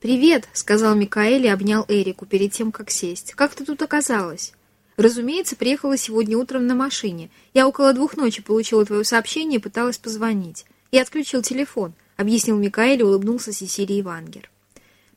«Привет», — сказал Микаэль и обнял Эрику перед тем, как сесть. «Как ты тут оказалась?» «Разумеется, приехала сегодня утром на машине. Я около двух ночи получила твое сообщение и пыталась позвонить. Я отключил телефон», — объяснил Микаэль и улыбнулся Сесилии Вангер.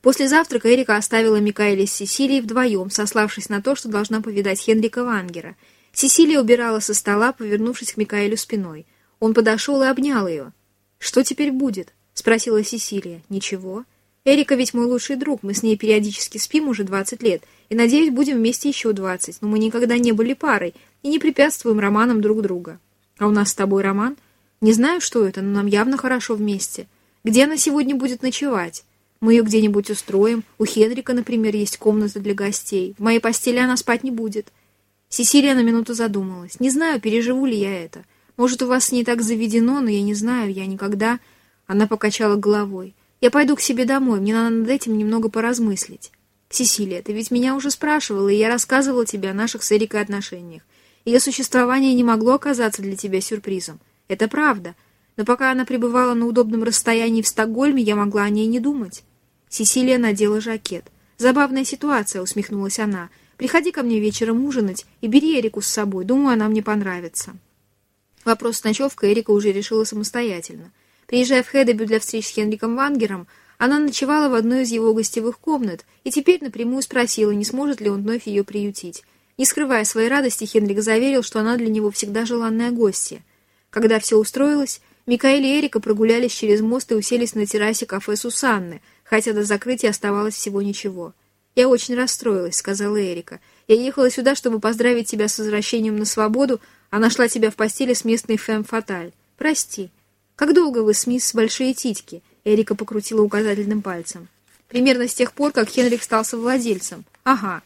После завтрака Эрика оставила Микаэля с Сесилией вдвоем, сославшись на то, что должна повидать Хенрика Вангера. Сесилия убирала со стола, повернувшись к Микаэлю спиной. Он подошел и обнял ее. «Что теперь будет?» — спросила Сесилия. «Ничего. Эрика ведь мой лучший друг, мы с ней периодически спим уже 20 лет, и, надеюсь, будем вместе еще 20, но мы никогда не были парой и не препятствуем романам друг друга. А у нас с тобой роман? Не знаю, что это, но нам явно хорошо вместе. Где она сегодня будет ночевать? Мы ее где-нибудь устроим. У Хенрика, например, есть комната для гостей. В моей постели она спать не будет». Сесилия на минуту задумалась. «Не знаю, переживу ли я это. Может, у вас не так заведено, но я не знаю, я никогда...» Она покачала головой. «Я пойду к себе домой, мне надо над этим немного поразмыслить». «Сесилия, ты ведь меня уже спрашивала, и я рассказывала тебе о наших с Эрикой отношениях. Ее существование не могло оказаться для тебя сюрпризом. Это правда. Но пока она пребывала на удобном расстоянии в Стокгольме, я могла о ней не думать». Сесилия надела жакет. «Забавная ситуация», — усмехнулась она. «Приходи ко мне вечером ужинать и бери Эрику с собой. Думаю, она мне понравится». Вопрос с ночевкой Эрика уже решила самостоятельно. Приезжая в Хедебю для встреч с Хенриком Вангером, она ночевала в одной из его гостевых комнат и теперь напрямую спросила, не сможет ли он вновь ее приютить. Не скрывая своей радости, Хенрик заверил, что она для него всегда желанная гостья. Когда все устроилось, Микаэль и Эрика прогулялись через мост и уселись на террасе кафе Сусанны, хотя до закрытия оставалось всего ничего. «Я очень расстроилась», — сказала Эрика. «Я ехала сюда, чтобы поздравить тебя с возвращением на свободу, а нашла тебя в постели с местной фэм Фаталь. Прости». «Как долго вы с мисс Большие Титьки?» Эрика покрутила указательным пальцем. «Примерно с тех пор, как Хенрик стал совладельцем». «Ага».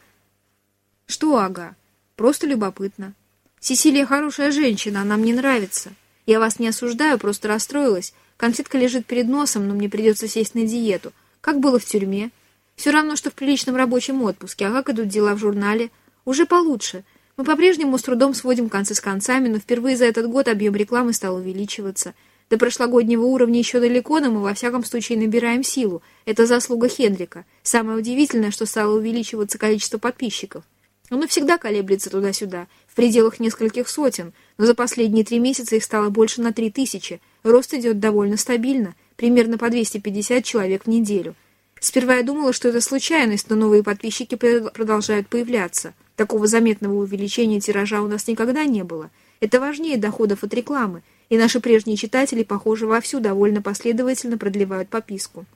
«Что ага?» «Просто любопытно». «Сесилия хорошая женщина, она мне нравится. Я вас не осуждаю, просто расстроилась. Конфетка лежит перед носом, но мне придется сесть на диету. Как было в тюрьме?» «Все равно, что в приличном рабочем отпуске. А как идут дела в журнале?» «Уже получше. Мы по-прежнему с трудом сводим концы с концами, но впервые за этот год объем рекламы стал увеличиваться». До прошлогоднего уровня еще далеко, но мы во всяком случае набираем силу. Это заслуга Хенрика. Самое удивительное, что стало увеличиваться количество подписчиков. Оно всегда колеблется туда-сюда, в пределах нескольких сотен, но за последние три месяца их стало больше на три тысячи. Рост идет довольно стабильно, примерно по 250 человек в неделю. Сперва я думала, что это случайность, но новые подписчики продолжают появляться. Такого заметного увеличения тиража у нас никогда не было. Это важнее доходов от рекламы и наши прежние читатели, похоже, вовсю довольно последовательно продлевают пописку.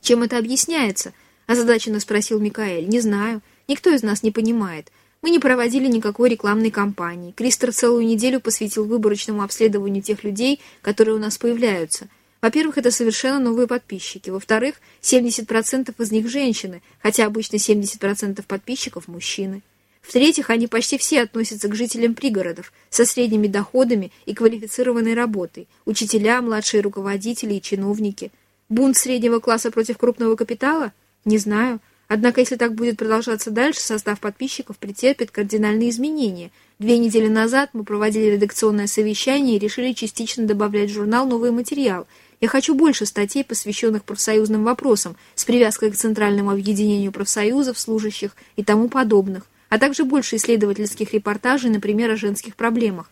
«Чем это объясняется?» – озадаченно спросил Микаэль. «Не знаю. Никто из нас не понимает. Мы не проводили никакой рекламной кампании. Кристер целую неделю посвятил выборочному обследованию тех людей, которые у нас появляются. Во-первых, это совершенно новые подписчики. Во-вторых, 70% из них женщины, хотя обычно 70% подписчиков – мужчины. В-третьих, они почти все относятся к жителям пригородов со средними доходами и квалифицированной работой, учителя, младшие руководители и чиновники. Бунт среднего класса против крупного капитала? Не знаю. Однако, если так будет продолжаться дальше, состав подписчиков претерпит кардинальные изменения. Две недели назад мы проводили редакционное совещание и решили частично добавлять в журнал новый материал. Я хочу больше статей, посвященных профсоюзным вопросам, с привязкой к Центральному объединению профсоюзов, служащих и тому подобных а также больше исследовательских репортажей, например, о женских проблемах.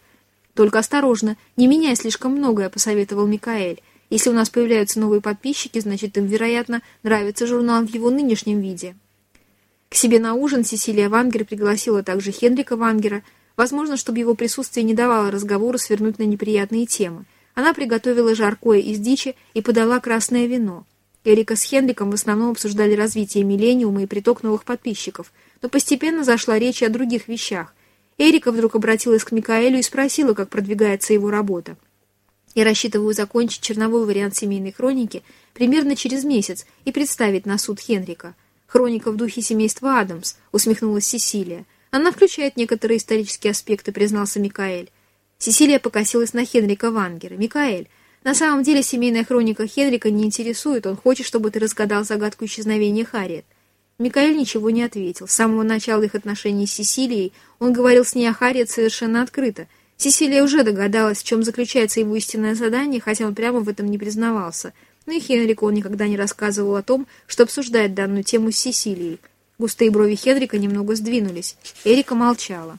Только осторожно, не меняй слишком многое, посоветовал Микаэль. Если у нас появляются новые подписчики, значит им, вероятно, нравится журнал в его нынешнем виде. К себе на ужин Сесилия Вангер пригласила также Хенрика Вангера, возможно, чтобы его присутствие не давало разговору свернуть на неприятные темы. Она приготовила жаркое из дичи и подала красное вино. Эрика с Хенриком в основном обсуждали развитие миллениума и приток новых подписчиков – но постепенно зашла речь о других вещах. Эрика вдруг обратилась к Микаэлю и спросила, как продвигается его работа. «Я рассчитываю закончить черновой вариант семейной хроники примерно через месяц и представить на суд Хенрика. Хроника в духе семейства Адамс», — усмехнулась Сесилия. «Она включает некоторые исторические аспекты», — признался Микаэль. Сесилия покосилась на Хенрика Вангера. «Микаэль, на самом деле семейная хроника Хенрика не интересует, он хочет, чтобы ты разгадал загадку исчезновения Харриет. Микаэль ничего не ответил. С самого начала их отношений с Сесилией он говорил с ней о Харриет совершенно открыто. Сесилия уже догадалась, в чем заключается его истинное задание, хотя он прямо в этом не признавался. но и Хенрику он никогда не рассказывал о том, что обсуждает данную тему с Сесилией. Густые брови Хенрика немного сдвинулись. Эрика молчала.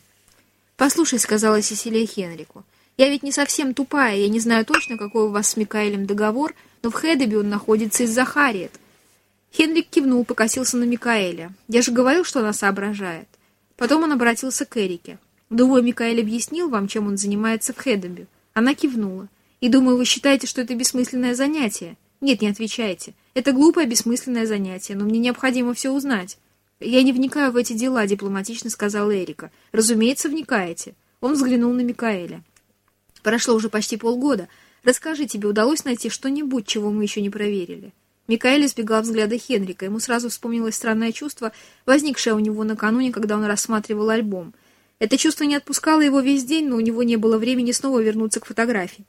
«Послушай», — сказала Сесилия Хенрику, — «я ведь не совсем тупая, я не знаю точно, какой у вас с Микаэлем договор, но в Хедебе он находится из-за Харриет». Хенрик кивнул, покосился на Микаэля. «Я же говорил, что она соображает». Потом он обратился к Эрике. «Думаю, Микаэль объяснил вам, чем он занимается в Хедебе». Она кивнула. «И думаю, вы считаете, что это бессмысленное занятие?» «Нет, не отвечайте. Это глупое, бессмысленное занятие, но мне необходимо все узнать». «Я не вникаю в эти дела», — дипломатично сказал Эрика. «Разумеется, вникаете». Он взглянул на Микаэля. «Прошло уже почти полгода. Расскажи, тебе удалось найти что-нибудь, чего мы еще не проверили?» Микаэль избегал взгляда Хенрика. Ему сразу вспомнилось странное чувство, возникшее у него накануне, когда он рассматривал альбом. Это чувство не отпускало его весь день, но у него не было времени снова вернуться к фотографии.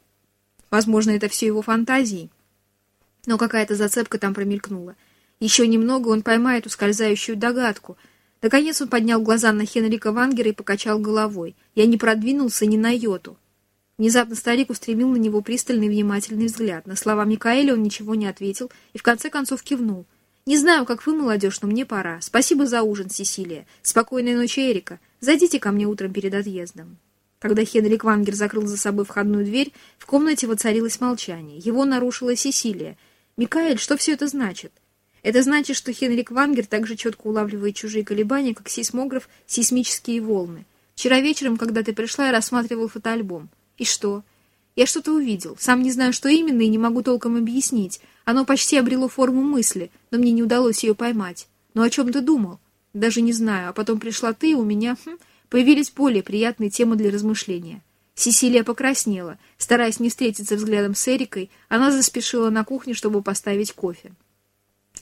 Возможно, это все его фантазии. Но какая-то зацепка там промелькнула. Еще немного он поймает ускользающую догадку. Наконец он поднял глаза на Хенрика Вангера и покачал головой. Я не продвинулся ни на йоту. Внезапно старик устремил на него пристальный внимательный взгляд. На слова Микаэля он ничего не ответил и в конце концов кивнул. «Не знаю, как вы, молодежь, но мне пора. Спасибо за ужин, Сесилия. Спокойной ночи, Эрика. Зайдите ко мне утром перед отъездом». Когда Хенрик Вангер закрыл за собой входную дверь, в комнате воцарилось молчание. Его нарушила Сесилия. «Микаэль, что все это значит?» Это значит, что Хенрик Вангер также четко улавливает чужие колебания, как сейсмограф сейсмические волны. Вчера вечером, когда ты пришла, я рассматривал фотоальбом. И что? Я что-то увидел. Сам не знаю, что именно, и не могу толком объяснить. Оно почти обрело форму мысли, но мне не удалось ее поймать. Но о чем ты думал? Даже не знаю. А потом пришла ты, и у меня хм, появились более приятные темы для размышления. Сесилия покраснела. Стараясь не встретиться взглядом с Эрикой, она заспешила на кухню, чтобы поставить кофе.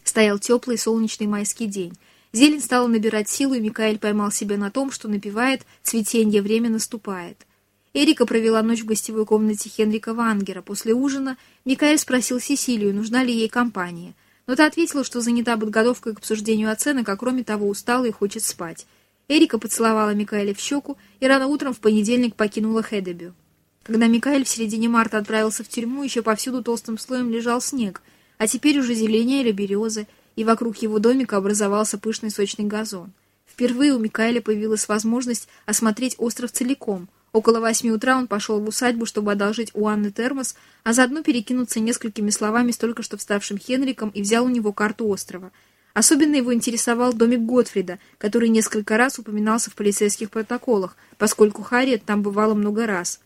Стоял теплый солнечный майский день. Зелень стала набирать силу, и Микаэль поймал себя на том, что напевает «Цветенье время наступает». Эрика провела ночь в гостевой комнате Хенрика Вангера. После ужина Микаэль спросил Сесилию, нужна ли ей компания. Но та ответила, что занята подготовкой к обсуждению оценок, а кроме того устала и хочет спать. Эрика поцеловала Микаэля в щеку и рано утром в понедельник покинула Хедебю. Когда Микаэль в середине марта отправился в тюрьму, еще повсюду толстым слоем лежал снег — а теперь уже зеленели березы, и вокруг его домика образовался пышный сочный газон. Впервые у Микаэля появилась возможность осмотреть остров целиком. Около восьми утра он пошел в усадьбу, чтобы одолжить у Анны термос, а заодно перекинуться несколькими словами с только что вставшим Хенриком и взял у него карту острова. Особенно его интересовал домик Готфрида, который несколько раз упоминался в полицейских протоколах, поскольку Харриет там бывала много раз.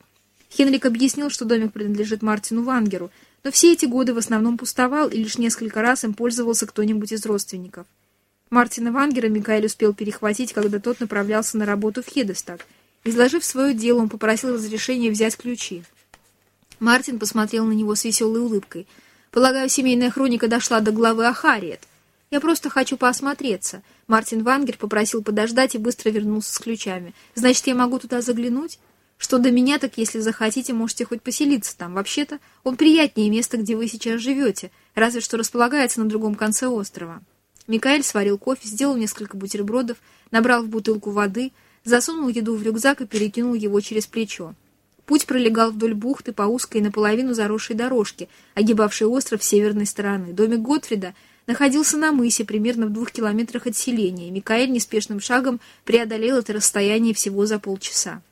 Хенрик объяснил, что домик принадлежит Мартину Вангеру, но все эти годы в основном пустовал, и лишь несколько раз им пользовался кто-нибудь из родственников. Мартина Вангера Микаэль успел перехватить, когда тот направлялся на работу в Хедестад. Изложив свое дело, он попросил разрешения взять ключи. Мартин посмотрел на него с веселой улыбкой. «Полагаю, семейная хроника дошла до главы о Харриет. Я просто хочу поосмотреться». Мартин Вангер попросил подождать и быстро вернулся с ключами. «Значит, я могу туда заглянуть?» Что до меня, так если захотите, можете хоть поселиться там. Вообще-то он приятнее места, где вы сейчас живете, разве что располагается на другом конце острова. Микаэль сварил кофе, сделал несколько бутербродов, набрал в бутылку воды, засунул еду в рюкзак и перекинул его через плечо. Путь пролегал вдоль бухты по узкой наполовину заросшей дорожке, огибавшей остров с северной стороны. Домик Готфрида находился на мысе, примерно в двух километрах от селения. Микаэль неспешным шагом преодолел это расстояние всего за полчаса.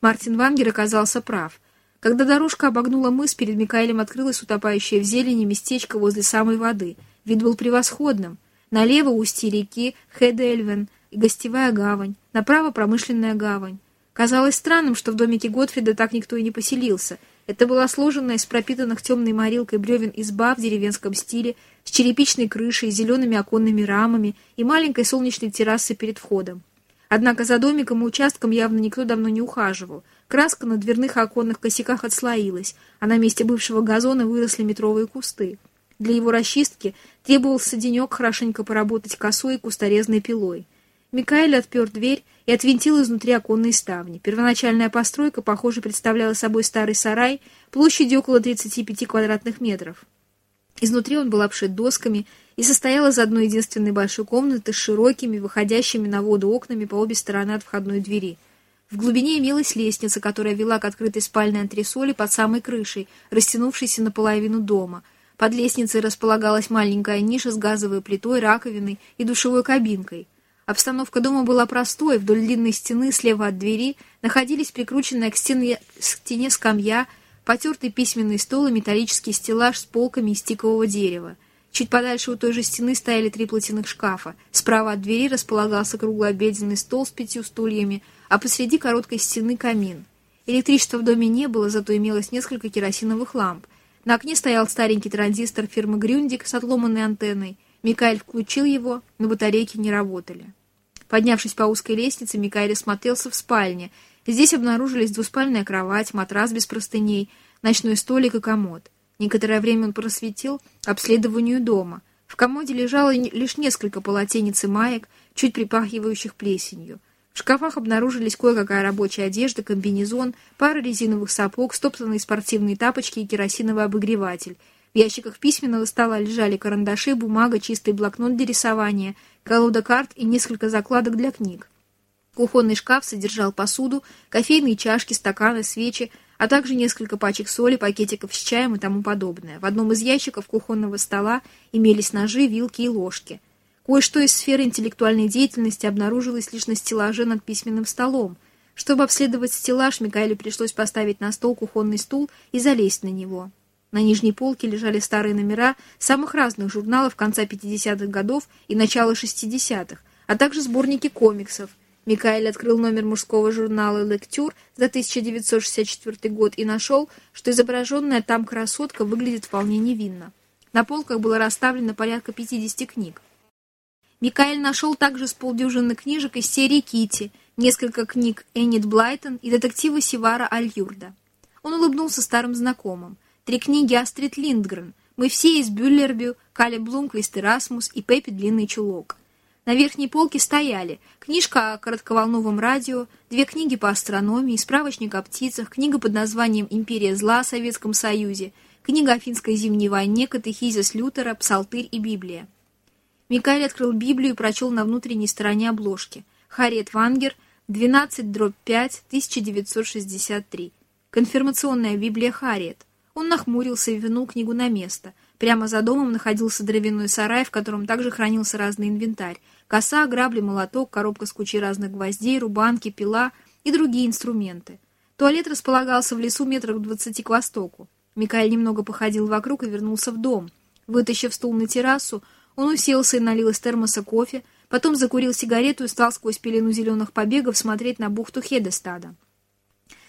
Мартин Вангер оказался прав. Когда дорожка обогнула мыс, перед Микаэлем открылось утопающее в зелени местечко возле самой воды. Вид был превосходным. Налево устье реки Хедельвен и гостевая гавань, направо промышленная гавань. Казалось странным, что в домике Готфрида так никто и не поселился. Это была сложенная из пропитанных темной морилкой бревен изба в деревенском стиле, с черепичной крышей, зелеными оконными рамами и маленькой солнечной террасой перед входом. Однако за домиком и участком явно никто давно не ухаживал. Краска на дверных оконных косяках отслоилась, а на месте бывшего газона выросли метровые кусты. Для его расчистки требовался денек хорошенько поработать косой и кусторезной пилой. Микаэль отпер дверь и отвинтил изнутри оконные ставни. Первоначальная постройка, похоже, представляла собой старый сарай площадью около 35 квадратных метров. Изнутри он был обшит досками и состоял из одной единственной большой комнаты с широкими, выходящими на воду окнами по обе стороны от входной двери. В глубине имелась лестница, которая вела к открытой спальной антресоли под самой крышей, растянувшейся наполовину дома. Под лестницей располагалась маленькая ниша с газовой плитой, раковиной и душевой кабинкой. Обстановка дома была простой. Вдоль длинной стены слева от двери находились прикрученная к стене, к стене скамья, потертый письменный стол и металлический стеллаж с полками из тикового дерева. Чуть подальше у той же стены стояли три платяных шкафа. Справа от двери располагался круглый обеденный стол с пятью стульями, а посреди короткой стены камин. Электричества в доме не было, зато имелось несколько керосиновых ламп. На окне стоял старенький транзистор фирмы «Грюндик» с отломанной антенной. Микаэль включил его, но батарейки не работали. Поднявшись по узкой лестнице, Микаэль смотрелся в спальне. Здесь обнаружились двуспальная кровать, матрас без простыней, ночной столик и комод. Некоторое время он просветил обследованию дома. В комоде лежало лишь несколько полотенец и маек, чуть припахивающих плесенью. В шкафах обнаружились кое-какая рабочая одежда, комбинезон, пара резиновых сапог, стоптанные спортивные тапочки и керосиновый обогреватель. В ящиках письменного стола лежали карандаши, бумага, чистый блокнот для рисования, колода карт и несколько закладок для книг. Кухонный шкаф содержал посуду, кофейные чашки, стаканы, свечи, а также несколько пачек соли, пакетиков с чаем и тому подобное. В одном из ящиков кухонного стола имелись ножи, вилки и ложки. Кое-что из сферы интеллектуальной деятельности обнаружилось лишь на стеллаже над письменным столом. Чтобы обследовать стеллаж, Микаэлю пришлось поставить на стол кухонный стул и залезть на него. На нижней полке лежали старые номера самых разных журналов конца 50-х годов и начала 60-х, а также сборники комиксов. Микаэль открыл номер мужского журнала «Лектюр» за 1964 год и нашел, что изображенная там красотка выглядит вполне невинно. На полках было расставлено порядка 50 книг. Микаэль нашел также с полдюжины книжек из серии «Кити», несколько книг Эннет Блайтон и детективы Сивара Альюрда. Он улыбнулся старым знакомым. Три книги Астрид Линдгрен, «Мы все из Бюллербю», «Кали Блумквист и Расмус» и «Пеппи Длинный чулок». На верхней полке стояли книжка о коротковолновом радио, две книги по астрономии, справочник о птицах, книга под названием «Империя зла» о Советском Союзе, книга о финской зимней войне, катехизис Лютера, Псалтырь и Библия. Микаэль открыл Библию и прочел на внутренней стороне обложки. Харриет Вангер, 12 дробь 5, 1963. Конфирмационная Библия Харриет. Он нахмурился и вернул книгу на место. Прямо за домом находился дровяной сарай, в котором также хранился разный инвентарь. Коса, грабли, молоток, коробка с кучей разных гвоздей, рубанки, пила и другие инструменты. Туалет располагался в лесу метров двадцати к востоку. Микаэль немного походил вокруг и вернулся в дом. Вытащив стул на террасу, он уселся и налил из термоса кофе, потом закурил сигарету и стал сквозь пелену зеленых побегов смотреть на бухту Хедестада.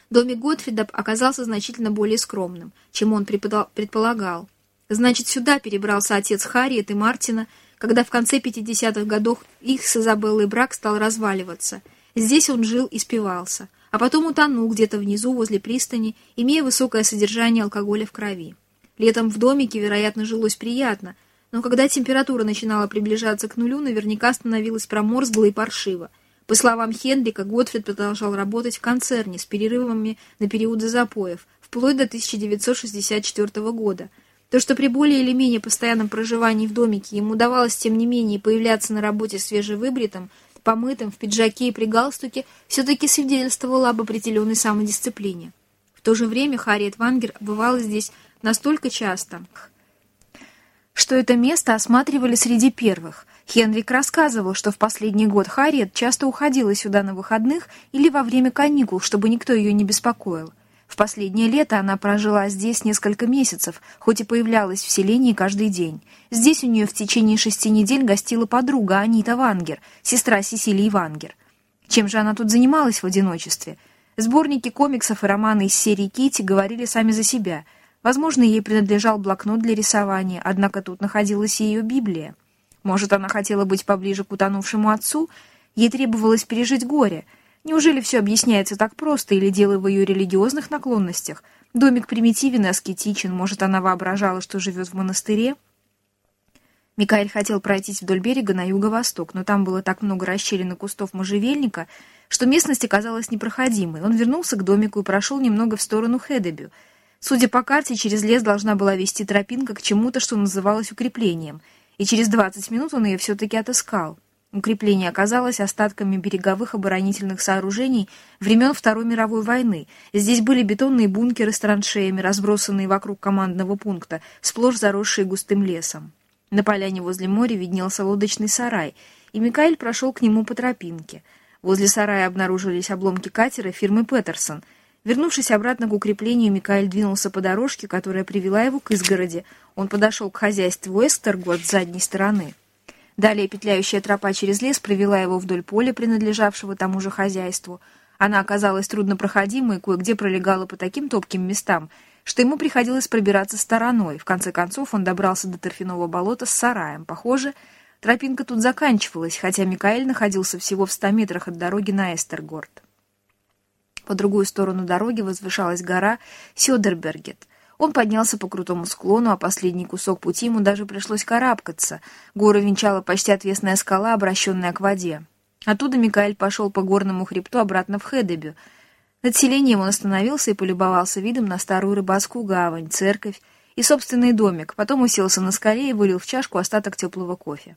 Домик Готфрида оказался значительно более скромным, чем он предполагал. Значит, сюда перебрался отец Харриет и Мартина, когда в конце 50-х годов их с Изабеллой брак стал разваливаться. Здесь он жил и спивался, а потом утонул где-то внизу возле пристани, имея высокое содержание алкоголя в крови. Летом в домике, вероятно, жилось приятно – но когда температура начинала приближаться к нулю, наверняка становилась проморзгло и паршиво. По словам Хендрика, Готфрид продолжал работать в концерне с перерывами на периоды запоев, вплоть до 1964 года. То, что при более или менее постоянном проживании в домике ему удавалось, тем не менее, появляться на работе свежевыбритым, помытым, в пиджаке и при галстуке, все-таки свидетельствовало об определенной самодисциплине. В то же время Харриет Вангер бывала здесь настолько часто, что это место осматривали среди первых. Хенрик рассказывал, что в последний год Харриет часто уходила сюда на выходных или во время каникул, чтобы никто ее не беспокоил. В последнее лето она прожила здесь несколько месяцев, хоть и появлялась в селении каждый день. Здесь у нее в течение шести недель гостила подруга Анита Вангер, сестра Сесилии Вангер. Чем же она тут занималась в одиночестве? Сборники комиксов и романы из серии Кити говорили сами за себя – Возможно, ей принадлежал блокнот для рисования, однако тут находилась ее Библия. Может, она хотела быть поближе к утонувшему отцу? Ей требовалось пережить горе. Неужели все объясняется так просто, или дело в ее религиозных наклонностях? Домик примитивен и аскетичен, может, она воображала, что живет в монастыре? Микаэль хотел пройтись вдоль берега на юго-восток, но там было так много расщелин и кустов можжевельника, что местность оказалась непроходимой. Он вернулся к домику и прошел немного в сторону Хедебю — Судя по карте, через лес должна была вести тропинка к чему-то, что называлось укреплением, и через 20 минут он ее все-таки отыскал. Укрепление оказалось остатками береговых оборонительных сооружений времен Второй мировой войны. Здесь были бетонные бункеры с траншеями, разбросанные вокруг командного пункта, сплошь заросшие густым лесом. На поляне возле моря виднелся лодочный сарай, и Микаэль прошел к нему по тропинке. Возле сарая обнаружились обломки катера фирмы «Петерсон». Вернувшись обратно к укреплению, Микаэль двинулся по дорожке, которая привела его к изгороди. Он подошел к хозяйству Эстергот с задней стороны. Далее петляющая тропа через лес провела его вдоль поля, принадлежавшего тому же хозяйству. Она оказалась труднопроходимой и кое-где пролегала по таким топким местам, что ему приходилось пробираться стороной. В конце концов он добрался до торфяного болота с сараем. Похоже, тропинка тут заканчивалась, хотя Микаэль находился всего в ста метрах от дороги на Эстергорд. По другую сторону дороги возвышалась гора Сёдербергет — он поднялся по крутому склону, а последний кусок пути ему даже пришлось карабкаться. Гору венчала почти отвесная скала, обращенная к воде. Оттуда Микаэль пошел по горному хребту обратно в Хедебю. Над селением он остановился и полюбовался видом на старую рыбацкую гавань, церковь и собственный домик, потом уселся на скале и вылил в чашку остаток теплого кофе.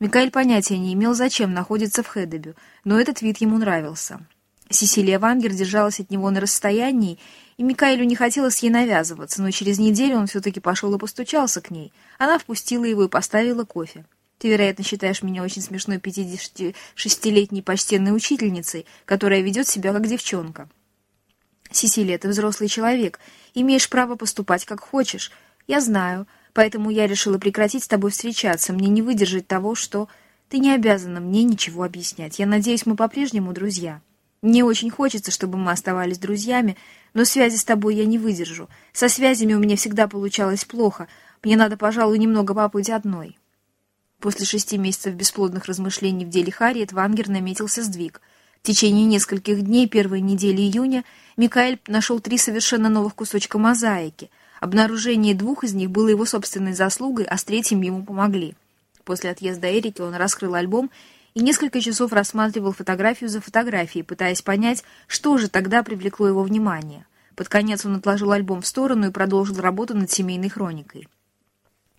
Микаэль понятия не имел, зачем находится в Хедебю, но этот вид ему нравился. Сесилия Вангер держалась от него на расстоянии, и Микаэлю не хотелось ей навязываться, но через неделю он все-таки пошел и постучался к ней. Она впустила его и поставила кофе. «Ты, вероятно, считаешь меня очень смешной 56-летней почтенной учительницей, которая ведет себя как девчонка». «Сесилия, ты взрослый человек, имеешь право поступать как хочешь. Я знаю, поэтому я решила прекратить с тобой встречаться. Мне не выдержать того, что... Ты не обязана мне ничего объяснять. Я надеюсь, мы по-прежнему друзья». Мне очень хочется, чтобы мы оставались друзьями, но связи с тобой я не выдержу. Со связями у меня всегда получалось плохо. Мне надо, пожалуй, немного побыть одной». После шести месяцев бесплодных размышлений в деле Харриет Вангер наметился сдвиг. В течение нескольких дней первой недели июня Микаэль нашел три совершенно новых кусочка мозаики. Обнаружение двух из них было его собственной заслугой, а с третьим ему помогли. После отъезда Эрики он раскрыл альбом и несколько часов рассматривал фотографию за фотографией, пытаясь понять, что же тогда привлекло его внимание. Под конец он отложил альбом в сторону и продолжил работу над семейной хроникой.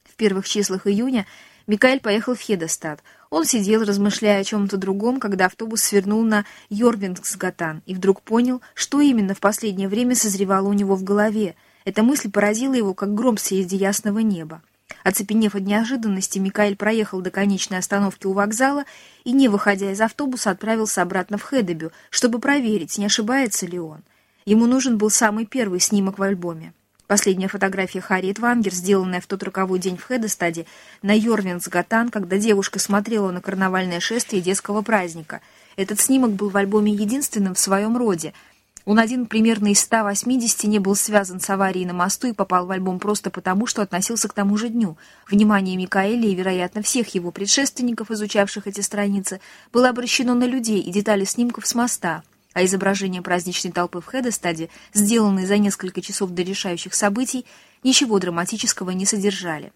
В первых числах июня Микаэль поехал в Хедестад. Он сидел, размышляя о чем-то другом, когда автобус свернул на Йорвингсгатан и вдруг понял, что именно в последнее время созревало у него в голове. Эта мысль поразила его, как гром среди ясного неба. Оцепенев от неожиданности, Микаэль проехал до конечной остановки у вокзала и, не выходя из автобуса, отправился обратно в Хедебю, чтобы проверить, не ошибается ли он. Ему нужен был самый первый снимок в альбоме. Последняя фотография Харриет Вангер, сделанная в тот роковой день в Хедестаде на Йорвинсгатан, когда девушка смотрела на карнавальное шествие детского праздника. Этот снимок был в альбоме единственным в своем роде — он один примерно из 180 не был связан с аварией на мосту и попал в альбом просто потому, что относился к тому же дню. Внимание Микаэля и, вероятно, всех его предшественников, изучавших эти страницы, было обращено на людей и детали снимков с моста, а изображения праздничной толпы в Хедестаде, сделанные за несколько часов до решающих событий, ничего драматического не содержали.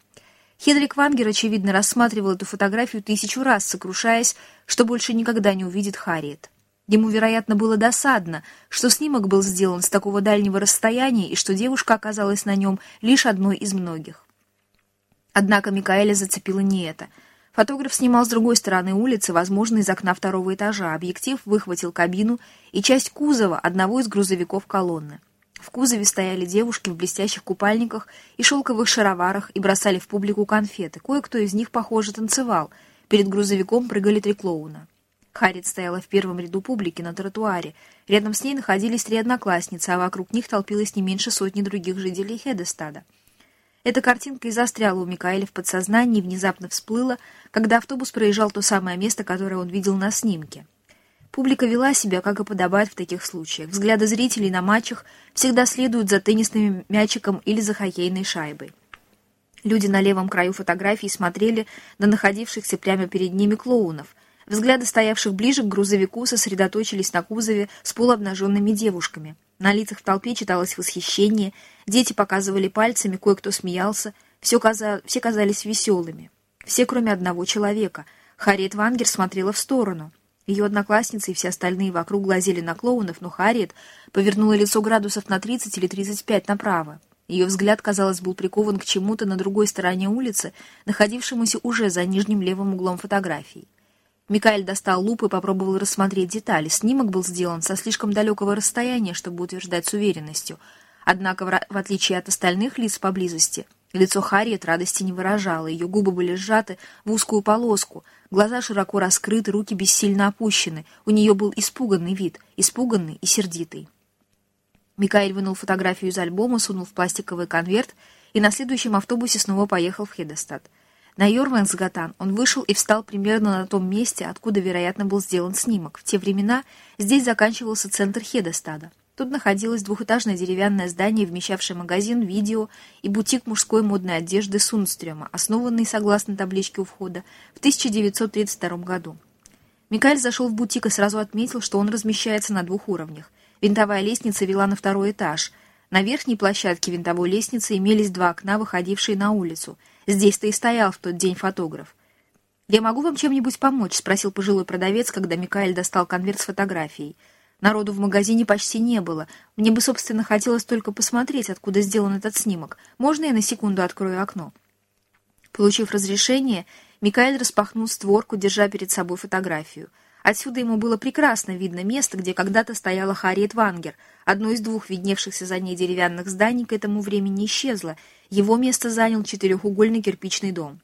Хедрик Вангер, очевидно, рассматривал эту фотографию тысячу раз, сокрушаясь, что больше никогда не увидит Харриет. Ему, вероятно, было досадно, что снимок был сделан с такого дальнего расстояния и что девушка оказалась на нем лишь одной из многих. Однако Микаэля зацепило не это. Фотограф снимал с другой стороны улицы, возможно, из окна второго этажа. Объектив выхватил кабину и часть кузова одного из грузовиков колонны. В кузове стояли девушки в блестящих купальниках и шелковых шароварах и бросали в публику конфеты. Кое-кто из них, похоже, танцевал. Перед грузовиком прыгали три клоуна. Харит стояла в первом ряду публики на тротуаре. Рядом с ней находились три одноклассницы, а вокруг них толпилось не меньше сотни других жителей Хедестада. Эта картинка и застряла у Микаэля в подсознании и внезапно всплыла, когда автобус проезжал то самое место, которое он видел на снимке. Публика вела себя, как и подобает в таких случаях. Взгляды зрителей на матчах всегда следуют за теннисным мячиком или за хоккейной шайбой. Люди на левом краю фотографии смотрели на находившихся прямо перед ними клоунов — Взгляды стоявших ближе к грузовику сосредоточились на кузове с полуобнаженными девушками. На лицах в толпе читалось восхищение, дети показывали пальцами, кое-кто смеялся, все, каза... все казались веселыми. Все, кроме одного человека. Харриет Вангер смотрела в сторону. Ее одноклассницы и все остальные вокруг глазели на клоунов, но Харриет повернула лицо градусов на 30 или 35 направо. Ее взгляд, казалось, был прикован к чему-то на другой стороне улицы, находившемуся уже за нижним левым углом фотографии. Микаэль достал луп и попробовал рассмотреть детали. Снимок был сделан со слишком далекого расстояния, чтобы утверждать с уверенностью. Однако, в отличие от остальных лиц поблизости, лицо Харриет радости не выражало. Ее губы были сжаты в узкую полоску, глаза широко раскрыты, руки бессильно опущены. У нее был испуганный вид, испуганный и сердитый. Микаэль вынул фотографию из альбома, сунул в пластиковый конверт и на следующем автобусе снова поехал в Хедестад. На Йорвенсгатан он вышел и встал примерно на том месте, откуда, вероятно, был сделан снимок. В те времена здесь заканчивался центр Хедестада. Тут находилось двухэтажное деревянное здание, вмещавшее магазин, видео и бутик мужской модной одежды Сунстрема, основанный, согласно табличке у входа, в 1932 году. Микаэль зашел в бутик и сразу отметил, что он размещается на двух уровнях. Винтовая лестница вела на второй этаж. На верхней площадке винтовой лестницы имелись два окна, выходившие на улицу – Здесь-то и стоял в тот день фотограф. «Я могу вам чем-нибудь помочь?» — спросил пожилой продавец, когда Микаэль достал конверт с фотографией. Народу в магазине почти не было. Мне бы, собственно, хотелось только посмотреть, откуда сделан этот снимок. Можно я на секунду открою окно?» Получив разрешение, Микаэль распахнул створку, держа перед собой фотографию. Отсюда ему было прекрасно видно место, где когда-то стояла Харриет Вангер. Одно из двух видневшихся за ней деревянных зданий к этому времени исчезло, его место занял четырехугольный кирпичный дом.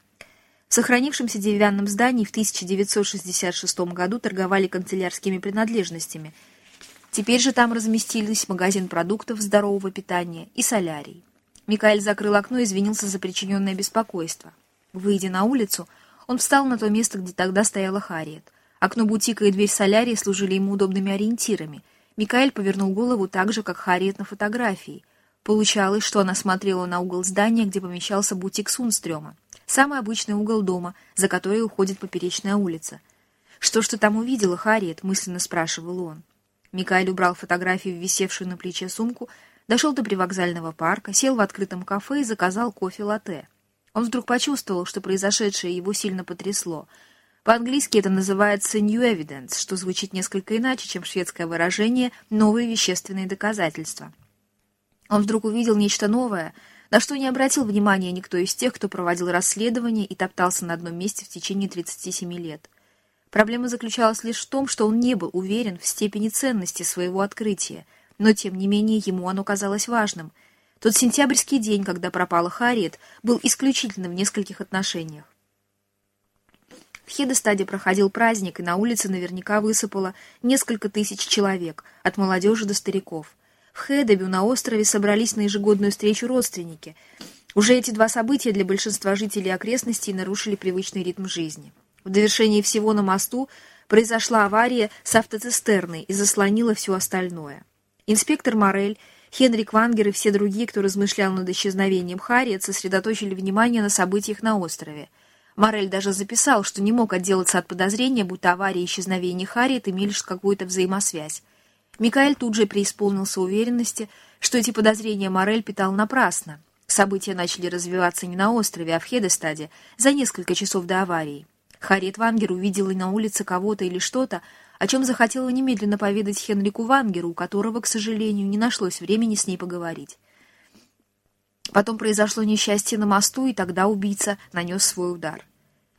В сохранившемся деревянном здании в 1966 году торговали канцелярскими принадлежностями. Теперь же там разместились магазин продуктов здорового питания и солярий. Микаэль закрыл окно и извинился за причиненное беспокойство. Выйдя на улицу, он встал на то место, где тогда стояла Харриет. Окно бутика и дверь солярии служили ему удобными ориентирами. Микаэль повернул голову так же, как Харриет на фотографии. Получалось, что она смотрела на угол здания, где помещался бутик Сунстрёма. Самый обычный угол дома, за который уходит поперечная улица. «Что ж ты там увидела, Харриет?» — мысленно спрашивал он. Микаэль убрал фотографию, висевшую на плече сумку, дошел до привокзального парка, сел в открытом кафе и заказал кофе-латте. Он вдруг почувствовал, что произошедшее его сильно потрясло. По-английски это называется «new evidence», что звучит несколько иначе, чем шведское выражение «новые вещественные доказательства». Он вдруг увидел нечто новое, на что не обратил внимания никто из тех, кто проводил расследование и топтался на одном месте в течение 37 лет. Проблема заключалась лишь в том, что он не был уверен в степени ценности своего открытия, но, тем не менее, ему оно казалось важным. Тот сентябрьский день, когда пропала Харриет, был исключительно в нескольких отношениях. В Хедестаде проходил праздник, и на улице наверняка высыпало несколько тысяч человек, от молодежи до стариков. В Хедебю на острове собрались на ежегодную встречу родственники. Уже эти два события для большинства жителей окрестностей нарушили привычный ритм жизни. В довершении всего на мосту произошла авария с автоцистерной и заслонила все остальное. Инспектор Морель, Хенрик Вангер и все другие, кто размышлял над исчезновением Харриет, сосредоточили внимание на событиях на острове. Морель даже записал, что не мог отделаться от подозрения, будто авария и исчезновение Харриет имели какую-то взаимосвязь. Микаэль тут же преисполнился уверенности, что эти подозрения Морель питал напрасно. События начали развиваться не на острове, а в Хедестаде, за несколько часов до аварии. Харриет Вангер увидела на улице кого-то или что-то, о чем захотела немедленно поведать Хенрику Вангеру, у которого, к сожалению, не нашлось времени с ней поговорить. Потом произошло несчастье на мосту, и тогда убийца нанес свой удар.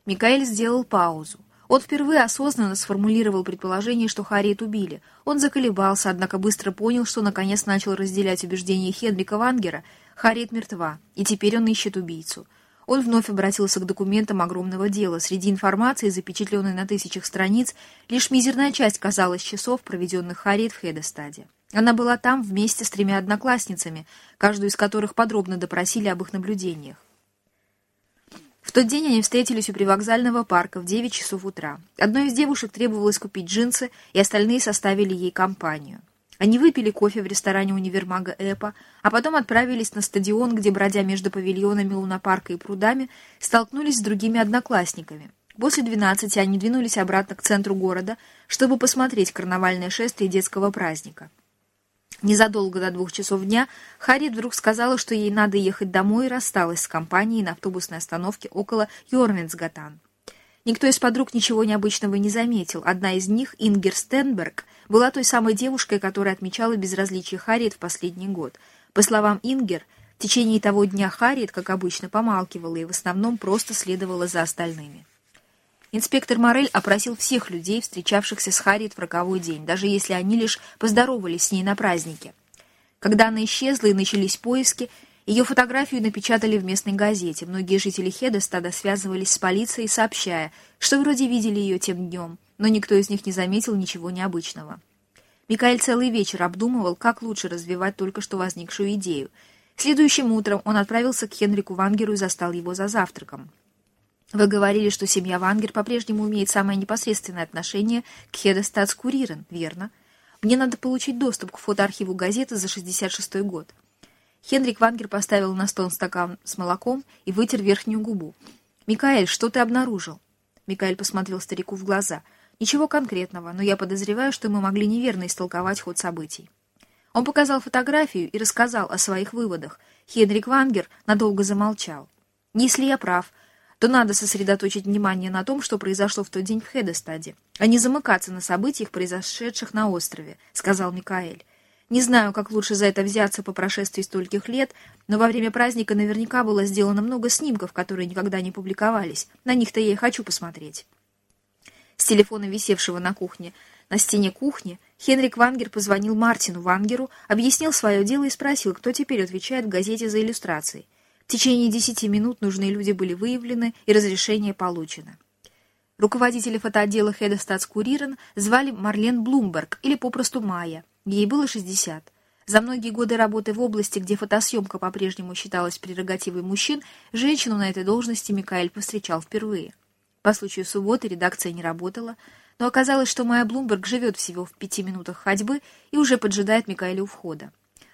Микаэль сделал паузу. Он впервые осознанно сформулировал предположение, что Харриет убили. Он заколебался, однако быстро понял, что наконец начал разделять убеждения Хенрика Вангера. Харриет мертва, и теперь он ищет убийцу. Он вновь обратился к документам огромного дела. Среди информации, запечатленной на тысячах страниц, лишь мизерная часть казалась часов, проведенных Харриет в Хедестаде. Она была там вместе с тремя одноклассницами, каждую из которых подробно допросили об их наблюдениях. В тот день они встретились у привокзального парка в 9 часов утра. Одной из девушек требовалось купить джинсы, и остальные составили ей компанию. Они выпили кофе в ресторане универмага «Эпа», а потом отправились на стадион, где, бродя между павильонами лунопарка и прудами, столкнулись с другими одноклассниками. После 12 они двинулись обратно к центру города, чтобы посмотреть карнавальное шествие детского праздника. Незадолго до двух часов дня Харриет вдруг сказала, что ей надо ехать домой и рассталась с компанией на автобусной остановке около Йорвинсгатан. Никто из подруг ничего необычного не заметил. Одна из них, Ингер Стенберг, была той самой девушкой, которая отмечала безразличие Харриет в последний год. По словам Ингер, в течение того дня Харриет, как обычно, помалкивала и в основном просто следовала за остальными. Инспектор Морель опросил всех людей, встречавшихся с Харриет в роковой день, даже если они лишь поздоровались с ней на празднике. Когда она исчезла и начались поиски, ее фотографию напечатали в местной газете. Многие жители Хедестада связывались с полицией, сообщая, что вроде видели ее тем днем, но никто из них не заметил ничего необычного. Микаэль целый вечер обдумывал, как лучше развивать только что возникшую идею. Следующим утром он отправился к Хенрику Вангеру и застал его за завтраком. Вы говорили, что семья Вангер по-прежнему имеет самое непосредственное отношение к Хедестадс Курирен, верно? Мне надо получить доступ к фотоархиву газеты за 66 год. Хенрик Вангер поставил на стол стакан с молоком и вытер верхнюю губу. «Микаэль, что ты обнаружил?» Микаэль посмотрел старику в глаза. «Ничего конкретного, но я подозреваю, что мы могли неверно истолковать ход событий». Он показал фотографию и рассказал о своих выводах. Хенрик Вангер надолго замолчал. «Если я прав, то надо сосредоточить внимание на том, что произошло в тот день в Хедестаде, а не замыкаться на событиях, произошедших на острове», — сказал Микаэль. «Не знаю, как лучше за это взяться по прошествии стольких лет, но во время праздника наверняка было сделано много снимков, которые никогда не публиковались. На них-то я и хочу посмотреть». С телефона, висевшего на кухне, на стене кухни, Хенрик Вангер позвонил Мартину Вангеру, объяснил свое дело и спросил, кто теперь отвечает в газете за иллюстрации. В течение десяти минут нужные люди были выявлены и разрешение получено. Руководителя фотоотдела Хеда Статскурирен звали Марлен Блумберг или попросту Майя. Ей было 60. За многие годы работы в области, где фотосъемка по-прежнему считалась прерогативой мужчин, женщину на этой должности Микаэль повстречал впервые. По случаю субботы редакция не работала, но оказалось, что Майя Блумберг живет всего в пяти минутах ходьбы и уже поджидает Микаэля у входа.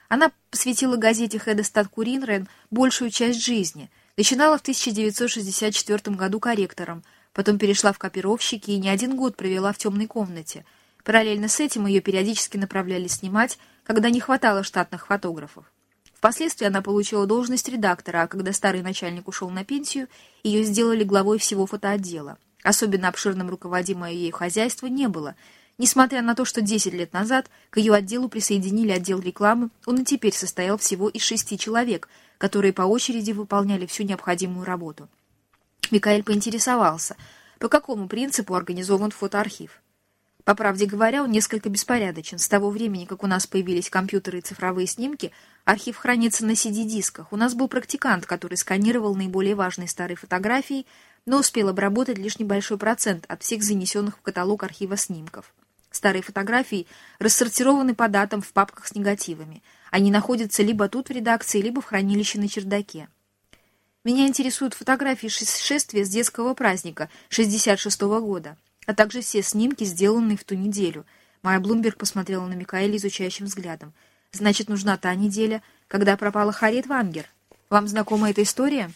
Она посвятила газете «Хедестад Куринрен» большую часть жизни. Начинала в 1964 году корректором, потом перешла в копировщики и не один год провела в темной комнате. Параллельно с этим ее периодически направляли снимать, когда не хватало штатных фотографов. Впоследствии она получила должность редактора, а когда старый начальник ушел на пенсию, ее сделали главой всего фотоотдела. Особенно обширным руководимое ей хозяйство не было — Несмотря на то, что 10 лет назад к ее отделу присоединили отдел рекламы, он и теперь состоял всего из шести человек, которые по очереди выполняли всю необходимую работу. Микаэль поинтересовался, по какому принципу организован фотоархив. По правде говоря, он несколько беспорядочен. С того времени, как у нас появились компьютеры и цифровые снимки, архив хранится на CD-дисках. У нас был практикант, который сканировал наиболее важные старые фотографии, но успел обработать лишь небольшой процент от всех занесенных в каталог архива снимков. Старые фотографии рассортированы по датам в папках с негативами. Они находятся либо тут в редакции, либо в хранилище на чердаке. Меня интересуют фотографии шествия с детского праздника 66 -го года, а также все снимки, сделанные в ту неделю. Майя Блумберг посмотрела на Микаэля изучающим взглядом. «Значит, нужна та неделя, когда пропала Харриет Вангер. Вам знакома эта история?»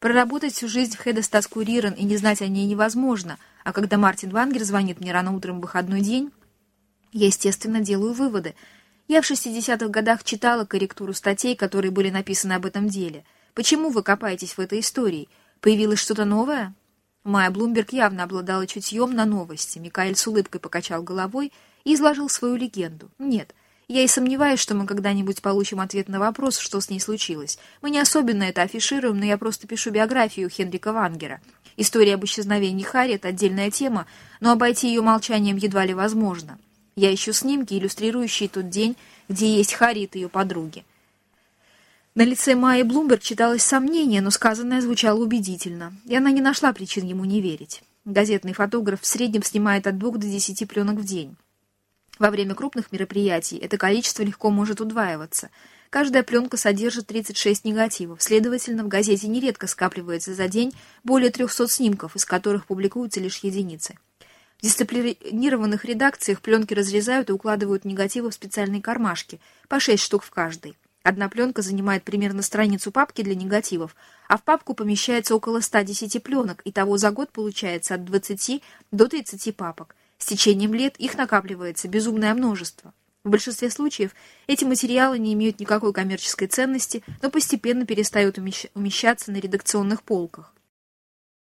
Проработать всю жизнь в Хедестас Курирен и не знать о ней невозможно, а когда Мартин Вангер звонит мне рано утром в выходной день, я, естественно, делаю выводы. Я в 60-х годах читала корректуру статей, которые были написаны об этом деле. Почему вы копаетесь в этой истории? Появилось что-то новое? Майя Блумберг явно обладала чутьем на новости. Микаэль с улыбкой покачал головой и изложил свою легенду. Нет, я и сомневаюсь, что мы когда-нибудь получим ответ на вопрос, что с ней случилось. Мы не особенно это афишируем, но я просто пишу биографию Хенрика Вангера. История об исчезновении Харриет — отдельная тема, но обойти ее молчанием едва ли возможно. Я ищу снимки, иллюстрирующие тот день, где есть Харриет и ее подруги. На лице Майи Блумберг читалось сомнение, но сказанное звучало убедительно, и она не нашла причин ему не верить. Газетный фотограф в среднем снимает от двух до десяти пленок в день. Во время крупных мероприятий это количество легко может удваиваться. Каждая пленка содержит 36 негативов, следовательно, в газете нередко скапливается за день более 300 снимков, из которых публикуются лишь единицы. В дисциплинированных редакциях пленки разрезают и укладывают негативы в специальные кармашки, по 6 штук в каждой. Одна пленка занимает примерно страницу папки для негативов, а в папку помещается около 110 пленок, и того за год получается от 20 до 30 папок. С течением лет их накапливается безумное множество. В большинстве случаев эти материалы не имеют никакой коммерческой ценности, но постепенно перестают умещаться на редакционных полках.